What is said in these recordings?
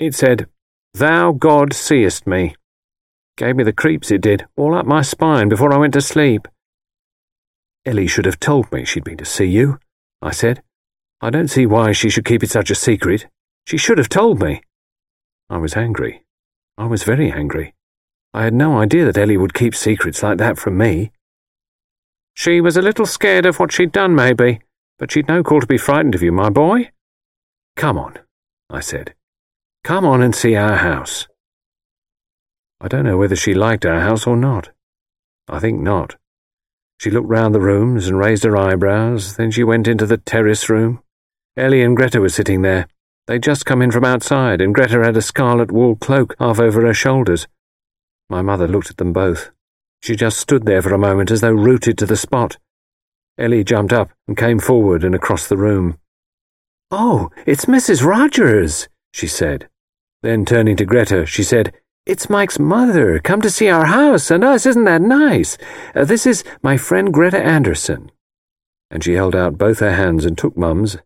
It said, Thou God seest me. Gave me the creeps, it did, all up my spine before I went to sleep. Ellie should have told me she'd been to see you, I said. I don't see why she should keep it such a secret. She should have told me. I was angry. I was very angry. I had no idea that Ellie would keep secrets like that from me. She was a little scared of what she'd done, maybe, but she'd no call to be frightened of you, my boy. Come on, I said. Come on and see our house. I don't know whether she liked our house or not. I think not. She looked round the rooms and raised her eyebrows, then she went into the terrace room. Ellie and Greta were sitting there. They'd just come in from outside, and Greta had a scarlet wool cloak half over her shoulders. My mother looked at them both. She just stood there for a moment as though rooted to the spot. Ellie jumped up and came forward and across the room. Oh, it's Mrs. Rogers, she said. Then turning to Greta, she said, It's Mike's mother, come to see our house and us, isn't that nice? Uh, this is my friend Greta Andersen. And she held out both her hands and took Mum's,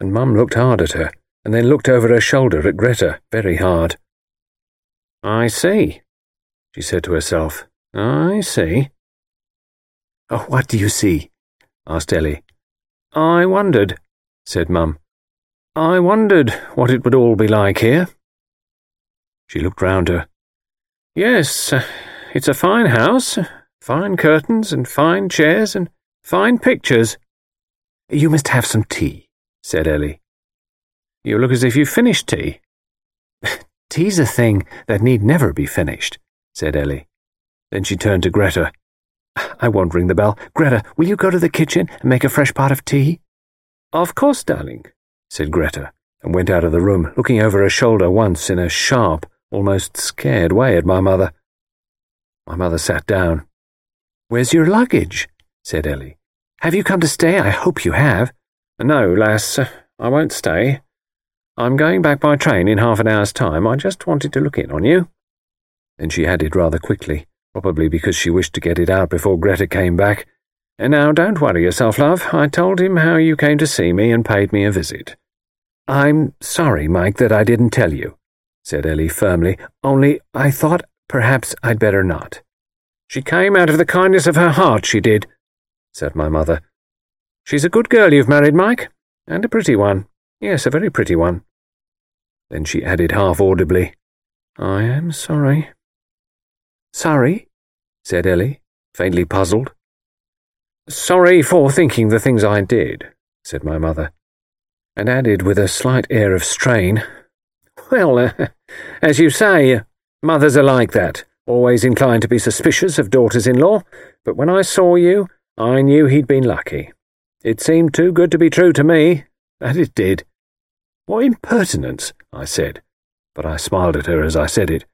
and Mum looked hard at her, and then looked over her shoulder at Greta, very hard. I see, she said to herself. I see. Oh, what do you see? asked Ellie. I wondered, said Mum. I wondered what it would all be like here. She looked round her. Yes, uh, it's a fine house, fine curtains and fine chairs and fine pictures. You must have some tea, said Ellie. You look as if you finished tea. Tea's a thing that need never be finished, said Ellie. Then she turned to Greta. I won't ring the bell. Greta, will you go to the kitchen and make a fresh pot of tea? Of course, darling, said Greta, and went out of the room, looking over her shoulder once in a sharp, almost scared way at my mother. My mother sat down. Where's your luggage? said Ellie. Have you come to stay? I hope you have. No, lass, uh, I won't stay. I'm going back by train in half an hour's time. I just wanted to look in on you. Then she added rather quickly probably because she wished to get it out before Greta came back. And now don't worry yourself, love. I told him how you came to see me and paid me a visit. I'm sorry, Mike, that I didn't tell you, said Ellie firmly, only I thought perhaps I'd better not. She came out of the kindness of her heart, she did, said my mother. She's a good girl you've married, Mike, and a pretty one. Yes, a very pretty one. Then she added half audibly, I am sorry. Sorry, said Ellie, faintly puzzled. Sorry for thinking the things I did, said my mother, and added with a slight air of strain, Well, uh, as you say, mothers are like that, always inclined to be suspicious of daughters in law, but when I saw you, I knew he'd been lucky. It seemed too good to be true to me, and it did. What impertinence, I said, but I smiled at her as I said it.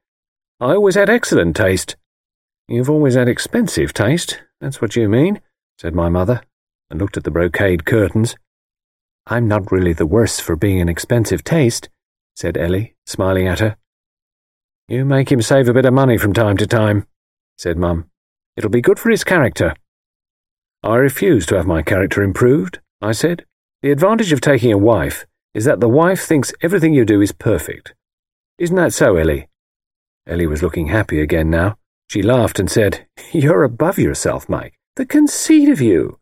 I always had excellent taste. You've always had expensive taste, that's what you mean, said my mother, and looked at the brocade curtains. I'm not really the worse for being an expensive taste, said Ellie, smiling at her. You make him save a bit of money from time to time, said Mum. It'll be good for his character. I refuse to have my character improved, I said. The advantage of taking a wife is that the wife thinks everything you do is perfect. Isn't that so, Ellie? Ellie was looking happy again now. She laughed and said, You're above yourself, Mike. The conceit of you.